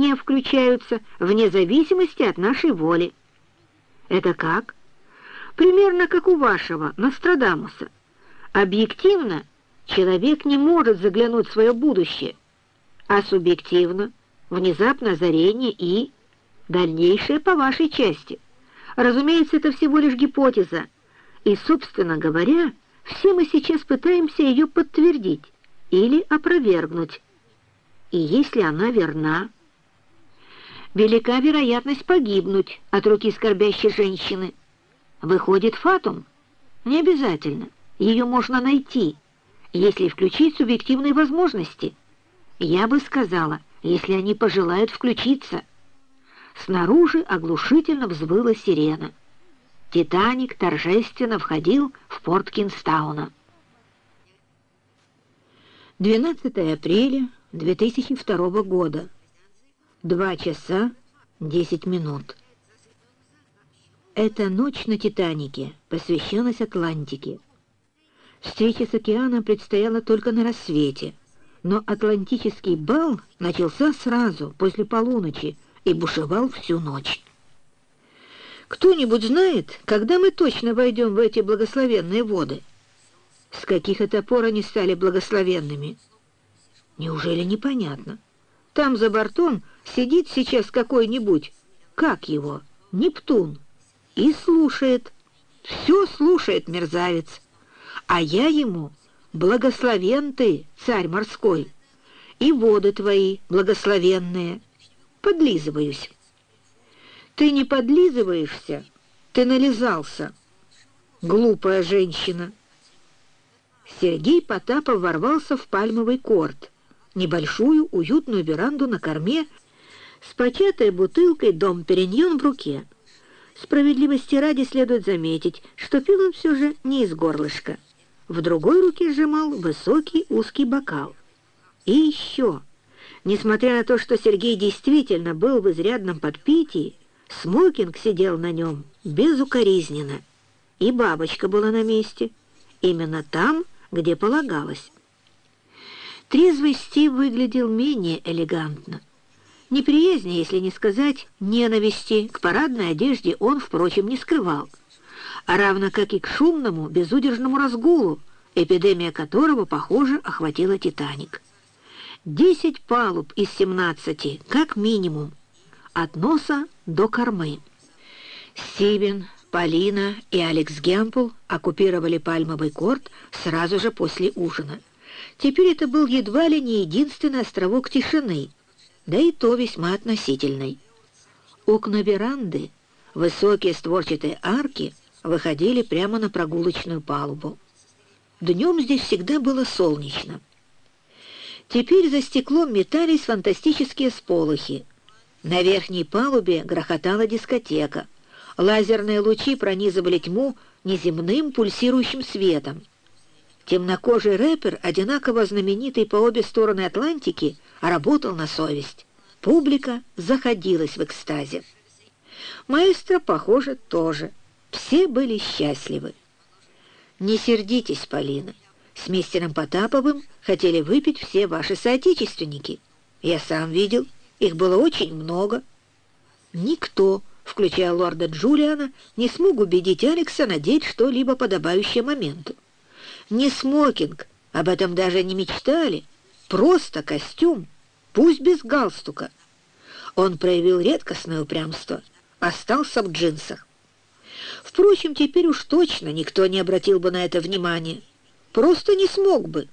не включаются вне зависимости от нашей воли. Это как? Примерно как у вашего Нострадамуса. Объективно человек не может заглянуть в свое будущее, а субъективно внезапно озарение и дальнейшее по вашей части. Разумеется, это всего лишь гипотеза, и, собственно говоря, все мы сейчас пытаемся ее подтвердить или опровергнуть. И если она верна, велика вероятность погибнуть от руки скорбящей женщины. Выходит фатум? Не обязательно. Ее можно найти, если включить субъективные возможности. Я бы сказала, если они пожелают включиться. Снаружи оглушительно взвыла сирена. «Титаник» торжественно входил в порт Кинстауна. 12 апреля 2002 года. Два часа десять минут. Эта ночь на «Титанике» посвящалась Атлантике. Встреча с океаном предстояла только на рассвете, но Атлантический бал начался сразу, после полуночи, и бушевал всю ночь. Кто-нибудь знает, когда мы точно войдем в эти благословенные воды? С каких это пор они стали благословенными? Неужели непонятно? Там за бортом сидит сейчас какой-нибудь, как его, Нептун, и слушает. Все слушает мерзавец. А я ему, благословен ты, царь морской, и воды твои благословенные. Подлизываюсь. Ты не подлизываешься, ты нализался. Глупая женщина. Сергей Потапов ворвался в пальмовый корт, небольшую уютную веранду на корме с початой бутылкой «Дом Периньон» в руке. Справедливости ради следует заметить, что пил он все же не из горлышка. В другой руке сжимал высокий узкий бокал. И еще, несмотря на то, что Сергей действительно был в изрядном подпитии, смокинг сидел на нем безукоризненно, и бабочка была на месте, именно там, где полагалось. Трезвый Стив выглядел менее элегантно. Неприязни, если не сказать ненависти, к парадной одежде он, впрочем, не скрывал, а равно как и к шумному, безудержному разгулу, эпидемия которого, похоже, охватила «Титаник». Десять палуб из семнадцати, как минимум, от носа до кормы. Стивен, Полина и Алекс Гемпл оккупировали пальмовый корт сразу же после ужина. Теперь это был едва ли не единственный островок тишины, да и то весьма относительный. Окна веранды, высокие створчатые арки, выходили прямо на прогулочную палубу. Днем здесь всегда было солнечно. Теперь за стеклом метались фантастические сполохи. На верхней палубе грохотала дискотека. Лазерные лучи пронизывали тьму неземным пульсирующим светом. Темнокожий рэпер, одинаково знаменитый по обе стороны Атлантики, работал на совесть. Публика заходилась в экстазе. Маэстро, похоже, тоже. Все были счастливы. «Не сердитесь, Полина. С мистером Потаповым хотели выпить все ваши соотечественники. Я сам видел, их было очень много. Никто, включая лорда Джулиана, не смог убедить Алекса надеть что-либо подобающее моменту. Не смокинг, об этом даже не мечтали. Просто костюм, пусть без галстука. Он проявил редкостное упрямство, остался в джинсах. Впрочем, теперь уж точно никто не обратил бы на это внимания. Просто не смог бы.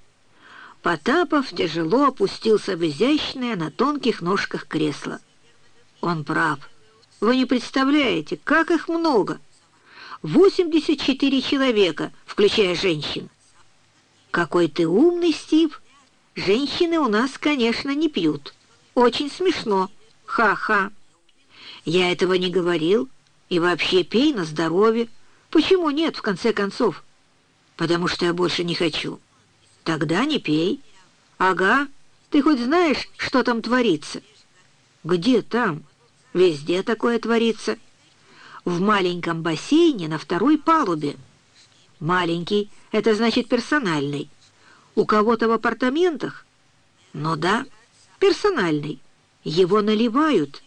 Потапов тяжело опустился в изящное на тонких ножках кресло. Он прав. Вы не представляете, как их много. 84 человека, включая женщин. «Какой ты умный, Стив! Женщины у нас, конечно, не пьют. Очень смешно. Ха-ха!» «Я этого не говорил. И вообще пей на здоровье. Почему нет, в конце концов?» «Потому что я больше не хочу». «Тогда не пей». «Ага, ты хоть знаешь, что там творится?» «Где там?» «Везде такое творится». «В маленьком бассейне на второй палубе». Маленький — это значит персональный. У кого-то в апартаментах? Ну да, персональный. Его наливают!»